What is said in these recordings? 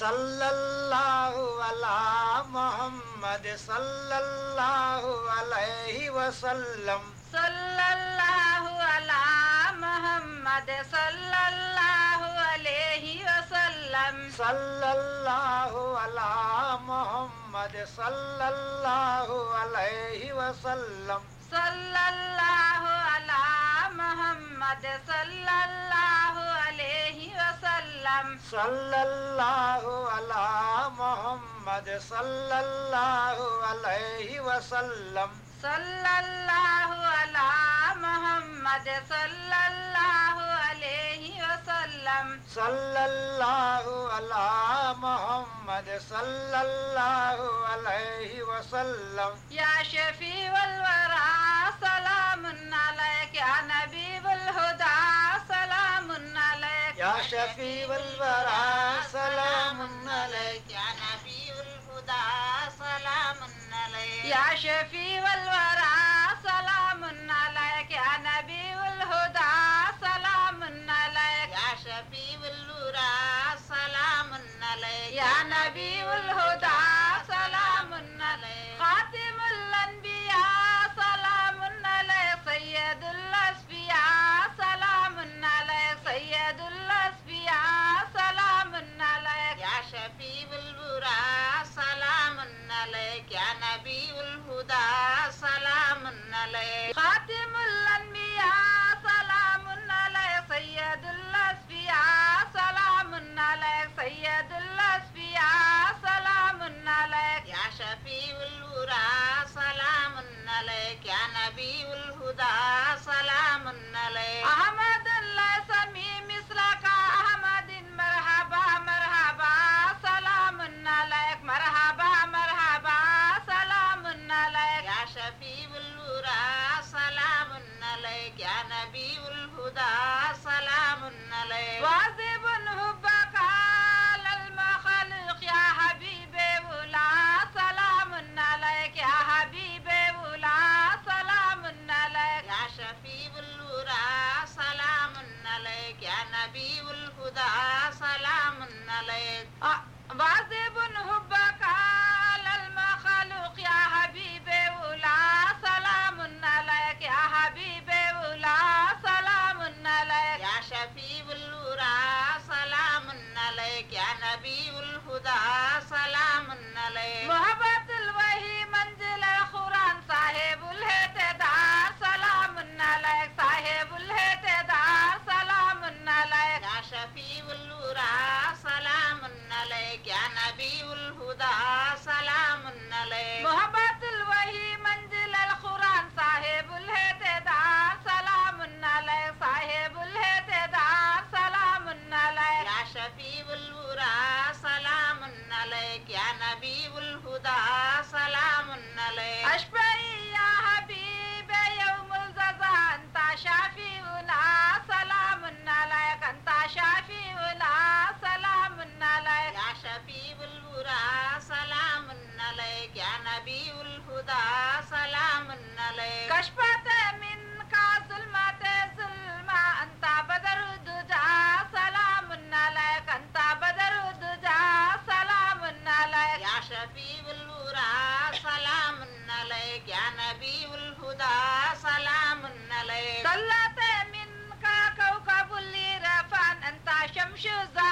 صلی اللہ علی محمد صلی اللہ علیہ وسلم صلی اللہ علی محمد صلی اللہ علیہ وسلم صلی اللہ علی محمد صلی اللہ علیہ وسلم صلی اللہ علی محمد صلی اللہ علیہ صلی اللہ علی محمد صلی اللہ علیہ وسلم. صلی اللہ علی محمد صلی اللہ علیہ وسلم. صلی اللہ علی محمد صلی اللہ علیہ وسلم. یا شفیع الورا سلام علیک یا شفیع سلام علیک یا نبی الہدا سلام علیک یا شفیع خاتم یا نبی الہدا سلام علیک واجب حبك على المخلوق يا حبيب ولا سلام عليك يا حبيب ولا سلام عليك. یا شفیع الورا سلام علیک یا نبی الہدا سلام علیک واجب حبك نبی الہدا سلام علیک محبت الوحی منزل القرآن صاحب الہتدار سلام علیک صاحب الہتدار سلام علیک یا شفیع الورا سلام علیک یا نبی الہدا الورا سلام علیک یا نبی الہدا سلام علیک اشفعي يا حبيب يوم الجزاء انت شافينا سلام عليك انت شافينا سلام عليك یا شفیع الورا سلام علیک یا نبی الہدا سلام علیک كشفت عليك یا شفیع الورا سلام علیک یا نبی الہدا سلام علیک طلعت منك كوكب الرفان انت شمس الزهى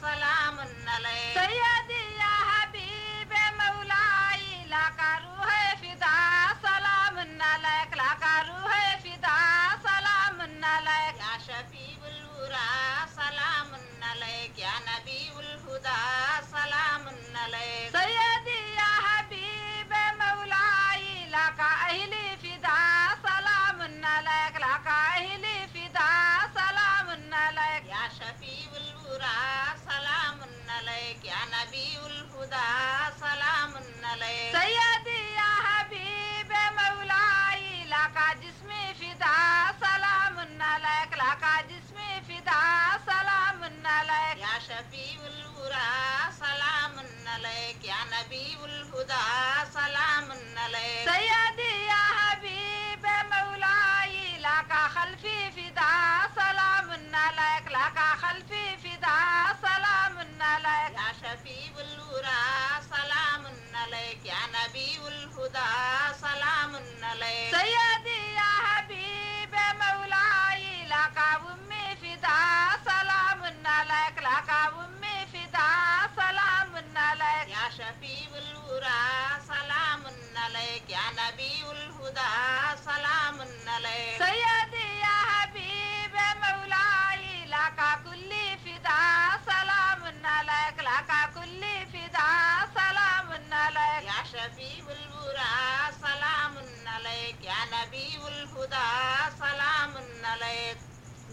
سلام عليك الهدى سلام عليك نبي الهدى سلام عليك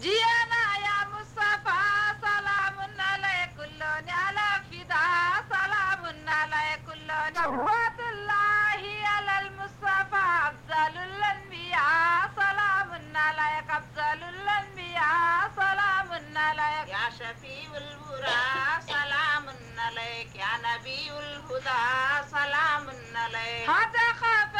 جينا يا مصطفى سلام عليك كل على فدا سلام عليك كل نبوة الله على المصطفى أفضل الأنبياء سلام عليك أفضل الأنبياء سلام عليك يا شفيع الورى سلام عليك يا نبي الهدى سلام غلام كايش كاي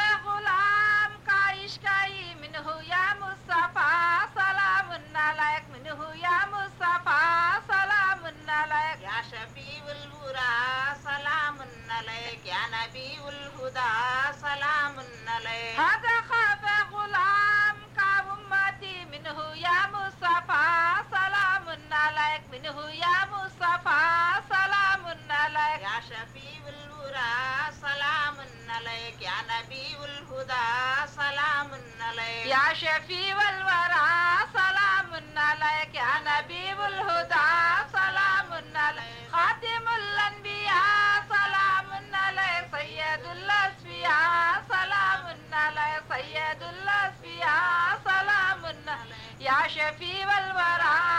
منه يا مصطفى سلام عليك منه يا مصطفى سلام عليك يا شفيع الورى سلام عليك يا نبي الهدى سلام عليك هذا خاف غلام كأمتي منه يا مصطفى سلام عليك منه يا مصطفى سلام عليك يا شفيع الورى سلام عليك يا نبي الهدى یا شفیع الورا سلام علیک یا نبي الہدا سلام علیک خاتم الانبیاء سلام علیک سید الاسفیاء سلام علیک سید الاسفیاء سلام علیک یا شفیع الورا